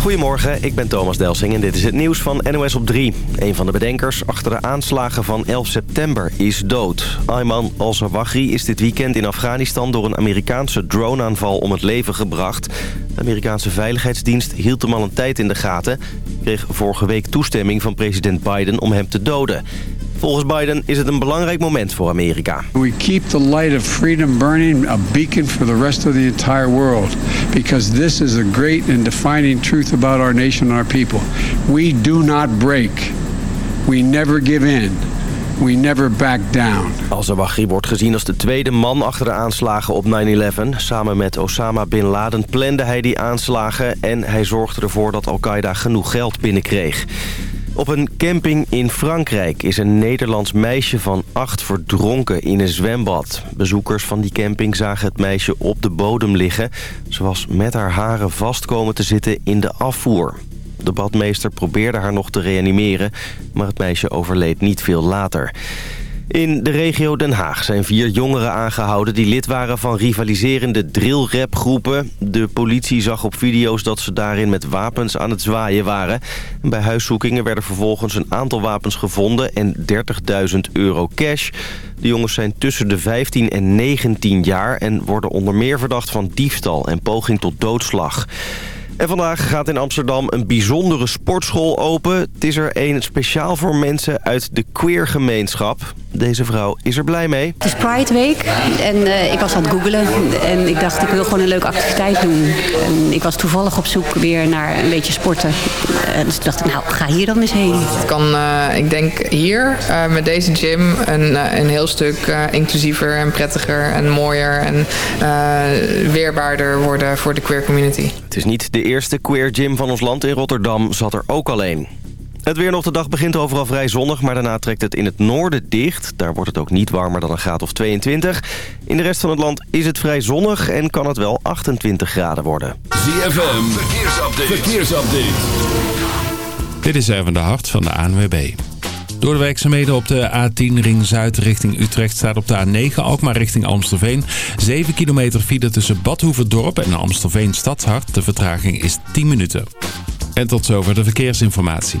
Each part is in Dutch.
Goedemorgen, ik ben Thomas Delsing en dit is het nieuws van NOS op 3. Een van de bedenkers achter de aanslagen van 11 september is dood. Ayman al-Zawahri is dit weekend in Afghanistan door een Amerikaanse droneaanval om het leven gebracht. De Amerikaanse Veiligheidsdienst hield hem al een tijd in de gaten. Kreeg vorige week toestemming van president Biden om hem te doden. Volgens Biden is het een belangrijk moment voor Amerika. We keep the light of freedom burning, a beacon for the rest of the entire world. Because this is a great and defining truth about our nation and our people. We do not break. We never give in. We never back down. Al-Zawahri wordt gezien als de tweede man achter de aanslagen op 9-11. Samen met Osama Bin Laden plande hij die aanslagen... en hij zorgde ervoor dat Al-Qaeda genoeg geld binnenkreeg. Op een camping in Frankrijk is een Nederlands meisje van acht verdronken in een zwembad. Bezoekers van die camping zagen het meisje op de bodem liggen. Ze was met haar haren vast komen te zitten in de afvoer. De badmeester probeerde haar nog te reanimeren, maar het meisje overleed niet veel later. In de regio Den Haag zijn vier jongeren aangehouden... die lid waren van rivaliserende drillrapgroepen. De politie zag op video's dat ze daarin met wapens aan het zwaaien waren. Bij huiszoekingen werden vervolgens een aantal wapens gevonden... en 30.000 euro cash. De jongens zijn tussen de 15 en 19 jaar... en worden onder meer verdacht van diefstal en poging tot doodslag. En vandaag gaat in Amsterdam een bijzondere sportschool open. Het is er een speciaal voor mensen uit de queer-gemeenschap. Deze vrouw is er blij mee. Het is Pride Week en uh, ik was aan het googelen. En ik dacht, ik wil gewoon een leuke activiteit doen. En ik was toevallig op zoek weer naar een beetje sporten. En dus dacht ik, nou, ga hier dan eens heen. Het kan, uh, ik denk hier, uh, met deze gym, een, een heel stuk inclusiever en prettiger en mooier en weerbaarder worden voor de queer community. Het is niet de eerste queer gym van ons land. In Rotterdam zat er ook al een. Het weer nog de dag begint overal vrij zonnig, maar daarna trekt het in het noorden dicht. Daar wordt het ook niet warmer dan een graad of 22. In de rest van het land is het vrij zonnig en kan het wel 28 graden worden. ZFM, verkeersupdate. verkeersupdate. Dit is even de hart van de ANWB. Door de werkzaamheden op de A10 Ring Zuid richting Utrecht staat op de A9 Alkmaar richting Amstelveen. 7 kilometer file tussen Badhoevedorp en Amstelveen Stadshart. De vertraging is 10 minuten. En tot zover de verkeersinformatie.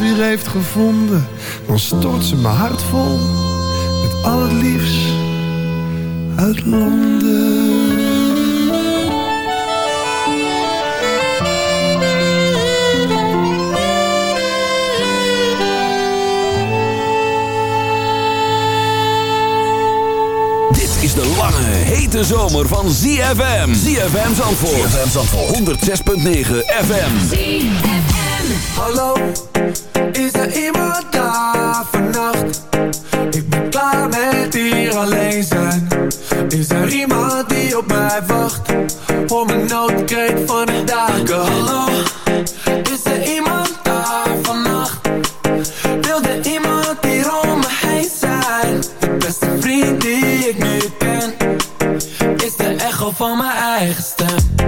weer heeft gevonden, dan stort ze mijn hart vol met al het liefst uit Londen. is de lange, hete zomer van ZFM. ZFM Zandvoort. ZFM Zandvoort. 106.9 FM. ZFM. Hallo is er iemand daar vannacht? Ik ben klaar met hier alleen zijn. Is er iemand die op mij wacht? Voor mijn noodkreet van de daken. Hallo, is er iemand daar vannacht? Wil er iemand die om me heen zijn? De beste vriend die ik nu ken. Is de echo van mijn eigen stem.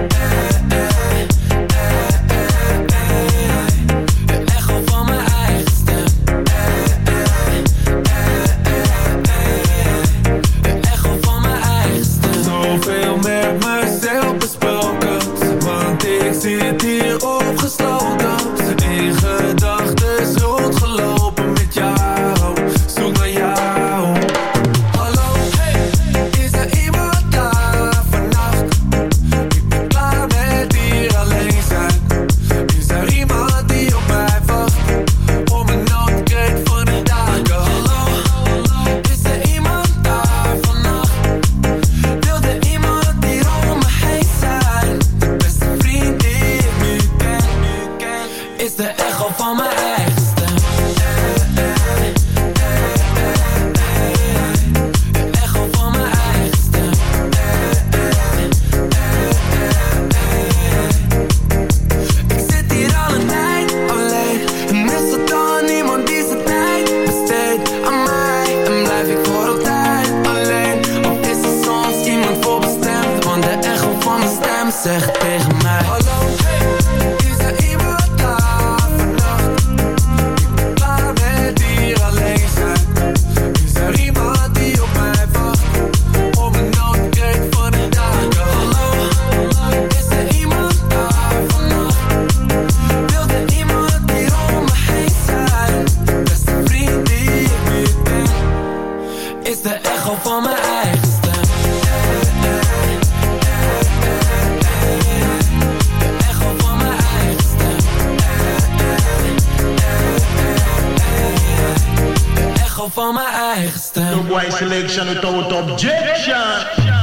hou van mijn eigen stem. De selection without objection.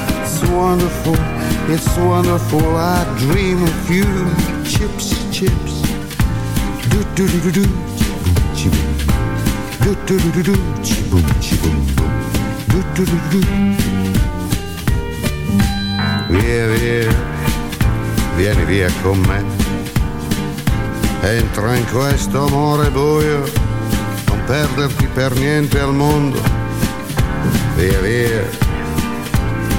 it's wonderful, it's wonderful. I dream of you, chips, chips. Do do do do do, do do do do do, chiboom, boom. Do do do do do. Via, via, vieni via con me. Entra in questo amore buio, non perderti per niente al mondo. Via via,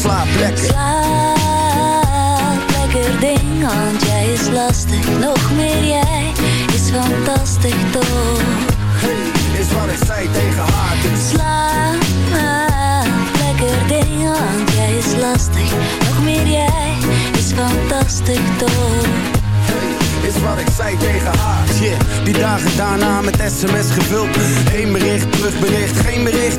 Slaap lekker Slaap lekker ding, want jij is lastig. Nog meer jij is fantastisch toch? Hey, is wat ik zei tegen haar dus Slaap lekker ding, want jij is lastig. Nog meer jij is fantastisch toch? is wat ik zei tegen haar Yeah, die dagen daarna met sms gevuld Eén bericht, terugbericht, geen bericht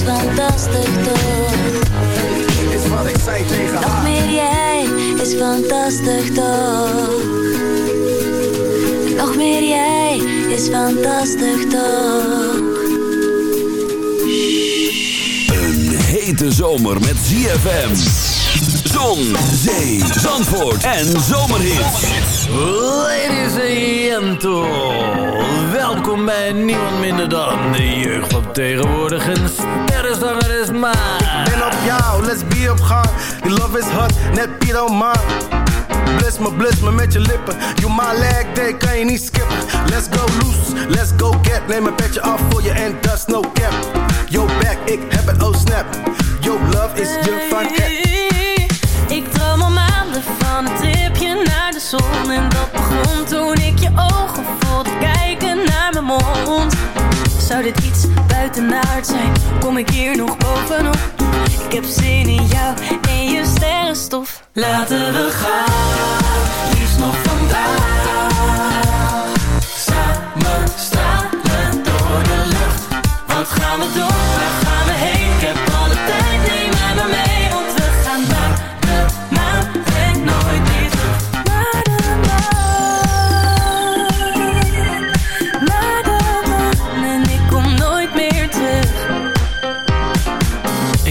is fantastisch toch? Is wat ik zei tegen Nog haar meer jij is fantastisch toch? Nog meer jij is fantastisch toch? Een hete zomer met ZFM. Zon, zee, zandvoort en zomerhits. Ladies and gentlemen, welkom bij niemand minder dan de jeugd van tegenwoordig. Een sterrenzanger is maar. Ben op jou, let's be op gang. Die love is hot, net Piet man. Bliss me, bliss me met je lippen. You my leg day, kan je niet skippen. Let's go loose, let's go get. Neem een petje af voor je en dat no cap. Yo back, ik heb het, oh snap. Yo love is je van het. Zon En dat begon toen ik je ogen voelde kijken naar mijn mond Zou dit iets buitenaard zijn? Kom ik hier nog bovenop? Ik heb zin in jou en je sterrenstof Laten we gaan, liefst nog vandaag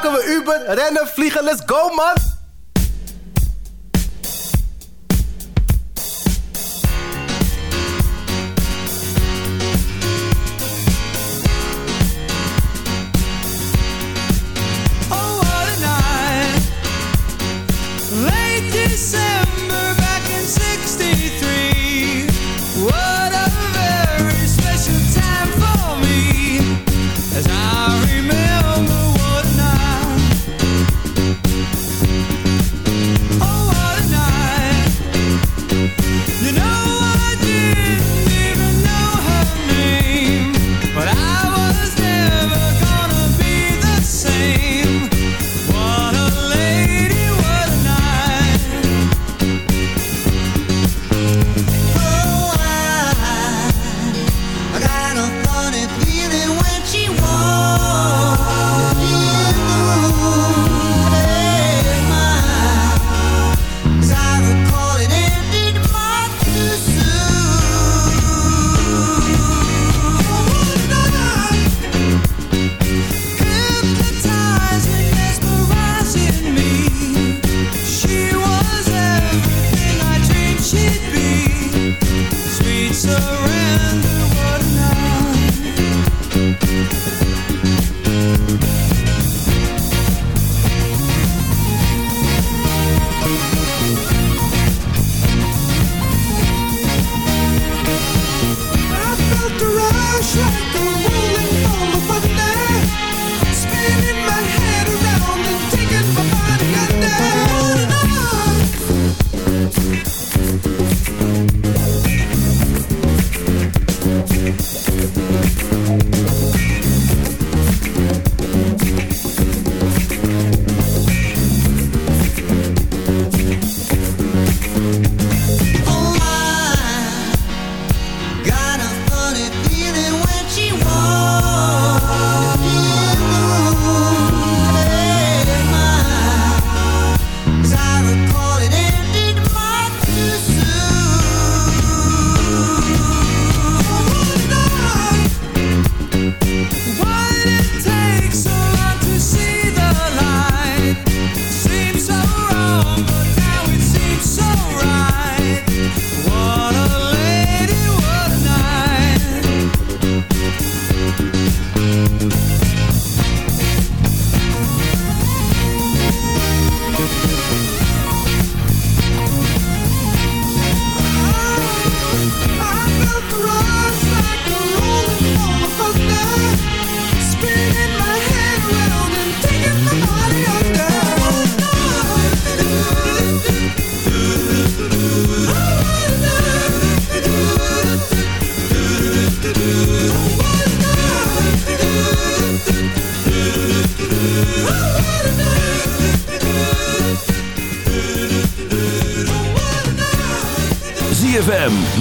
pakken we Uber, rennen, vliegen, let's go man!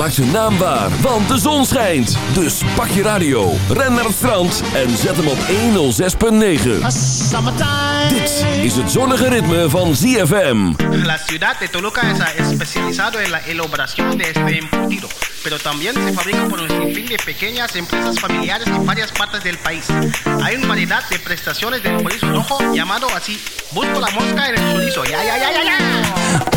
maak zijn naam waar, want de zon schijnt. Dus pak je radio, ren naar het strand en zet hem op 106.9. Dit is het zonnige ritme van ZFM. La ciudad de Toluca es especializado en la elaboración de este embutido. Pero también se fabrica por un sinfín de pequeñas empresas familiares en varias partes del país. Hay una variedad de prestaciones del chorizo rojo llamado así. Busco la mosca en el chorizo. ¡Ya, ya, ya, ya, ya!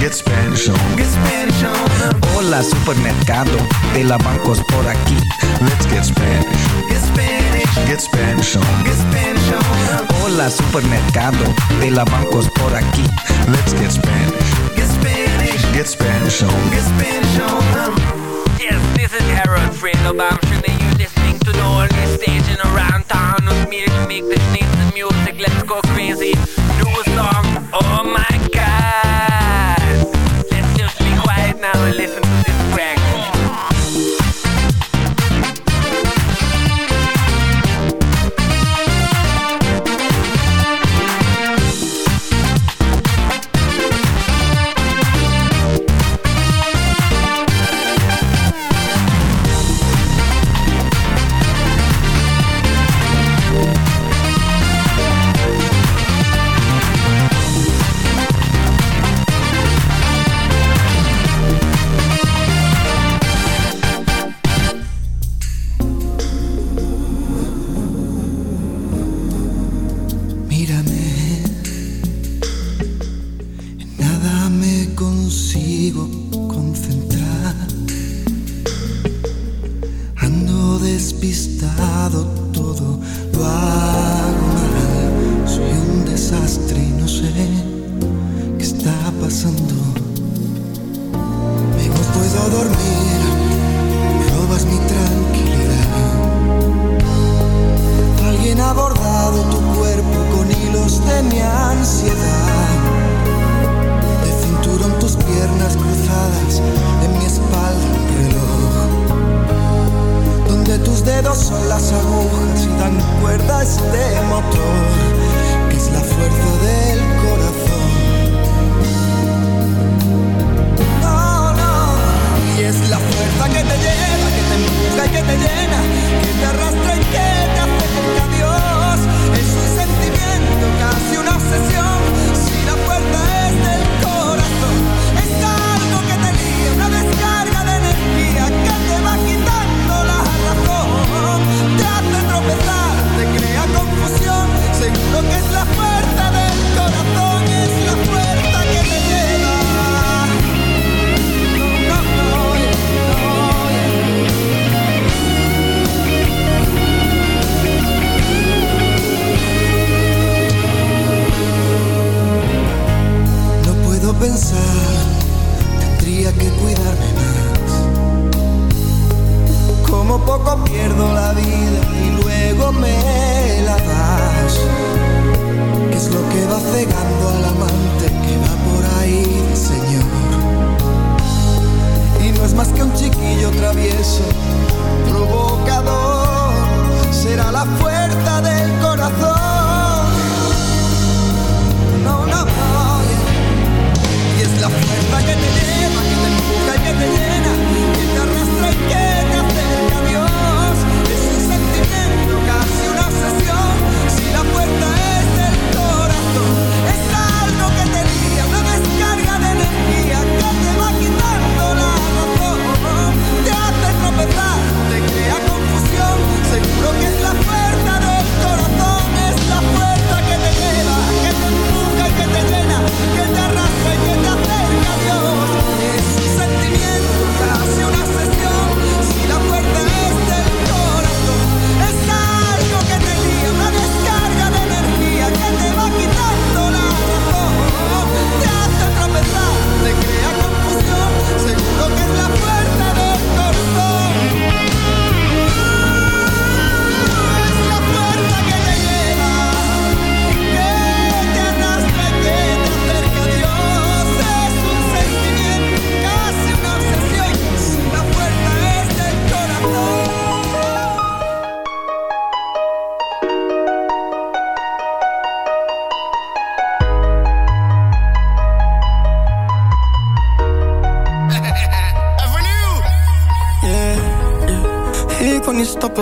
Get Spanish on. Get Spanish on. Hola supermercado, de la bancos por aquí. Let's get Spanish. Get Spanish. Get Spanish on. Get Spanish on. Hola supermercado, de la bancos por aquí. Let's get Spanish. Get Spanish. Get Spanish on. Get Spanish on. Yes, this is Harold Friedelbaum. Should you listening to the only station around town with me to make the sneeze music? Let's go crazy. Do a song. Oh my god. Now and listen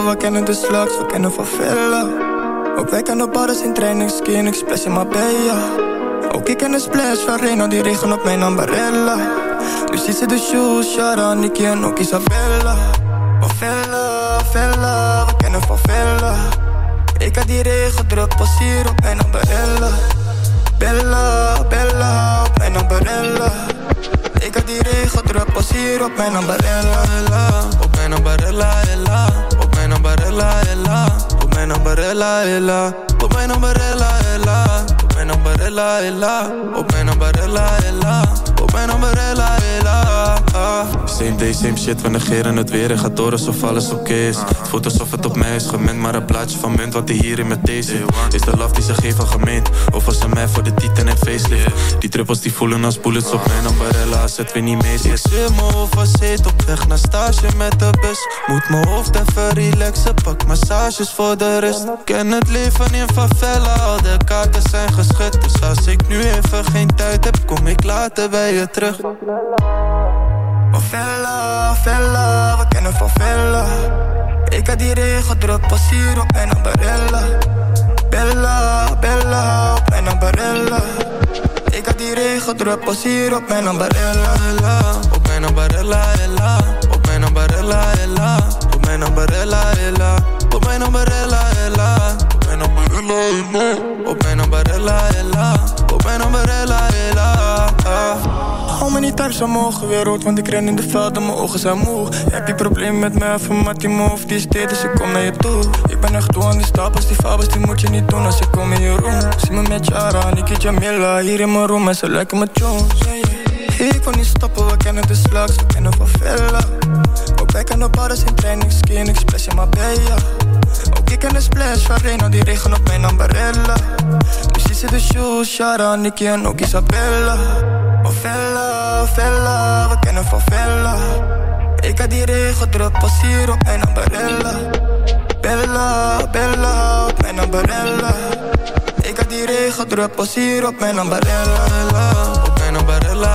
we kennen de slugs, we kennen van villa. Ook wij kennen bars in training, skiën, ik splash in Marbella. Ook ik ken een splash van Reno, die regen op mijn ambarella. Nu ziet ze de shoes, Shara, Nicky en ook Isabella. Van villa, villa, we kennen van villa. Ik had die regen druk, pas hier op mijn ambarella. Bella, Bella, op mijn ambarella. Ik had die regen druk, pas hier op mijn ambarella. Ella, op mijn ambarella, ella. Op mijn ambarella, ella. Op mijn ambarella, ella. Op mijn ella. Op ella. Op mijn ella. Op mijn ambarella, ella. Same day, same shit, we negeren het weer en gaat door alsof alles oké is. Het voelt alsof het op mij is gemend, maar een plaatje van munt wat die hier in mijn zit. Is de love die ze geven gemeend, of was ze mij voor de titan en facelift? Die druppels die voelen als bullets op mijn ambarella, als het weer niet mee zit. Zit me overzeet op weg naar stage met de bus. Moet mijn hoofd even relaxen, pak massages voor de rust. Ken het leven in favela, al de kaarten zijn Dus als ik nu even geen tijd heb, kom ik later bij je terug. Van Vella, we kennen van Vella. Ik had die regen druk, pas hier op mijn ambarella. Bella, Bella, op mijn ambarella. Ik had die regen druk, pas hier op mijn ambarella. Ella, op mijn ambarella, ella. Mijn ambarella, ella. Op mijn ambarella, ella. Op mijn ambarella, ella. Op mijn ambarella, ella. Op mijn ambarella, ella. Op mijn ambarella, ella. Hou me niet thuis mogen weer rood, want ik ren in de veld en mijn ogen zijn moe. Heb je probleem met mij, van Mattie of die is dit, dus ik kom naar je toe. Ik ben echt toe aan die stapels, die fabels, die moet je niet doen als ik kom in je room. Zie me met Jara, Niki Jamila, hier in mijn room en ze lijken me Jones. Ik kon niet stoppen, we kennen de slugs, we kennen van Villa. Ook wij kennen bars in training, skiën, ik splash in Marbella. Ook ik ken een splash van Reno, die regen op mijn ambarella. Ziet ze de shoes, Shara, Nicky en ook Isabella. Van Villa, Villa, we kennen van Villa. Ik had die regen druk, pas hier op mijn ambarella. Bella, Bella, op mijn ambarella. Ik had die regen druk, pas hier op mijn ambarella. Ella, op mijn ambarella,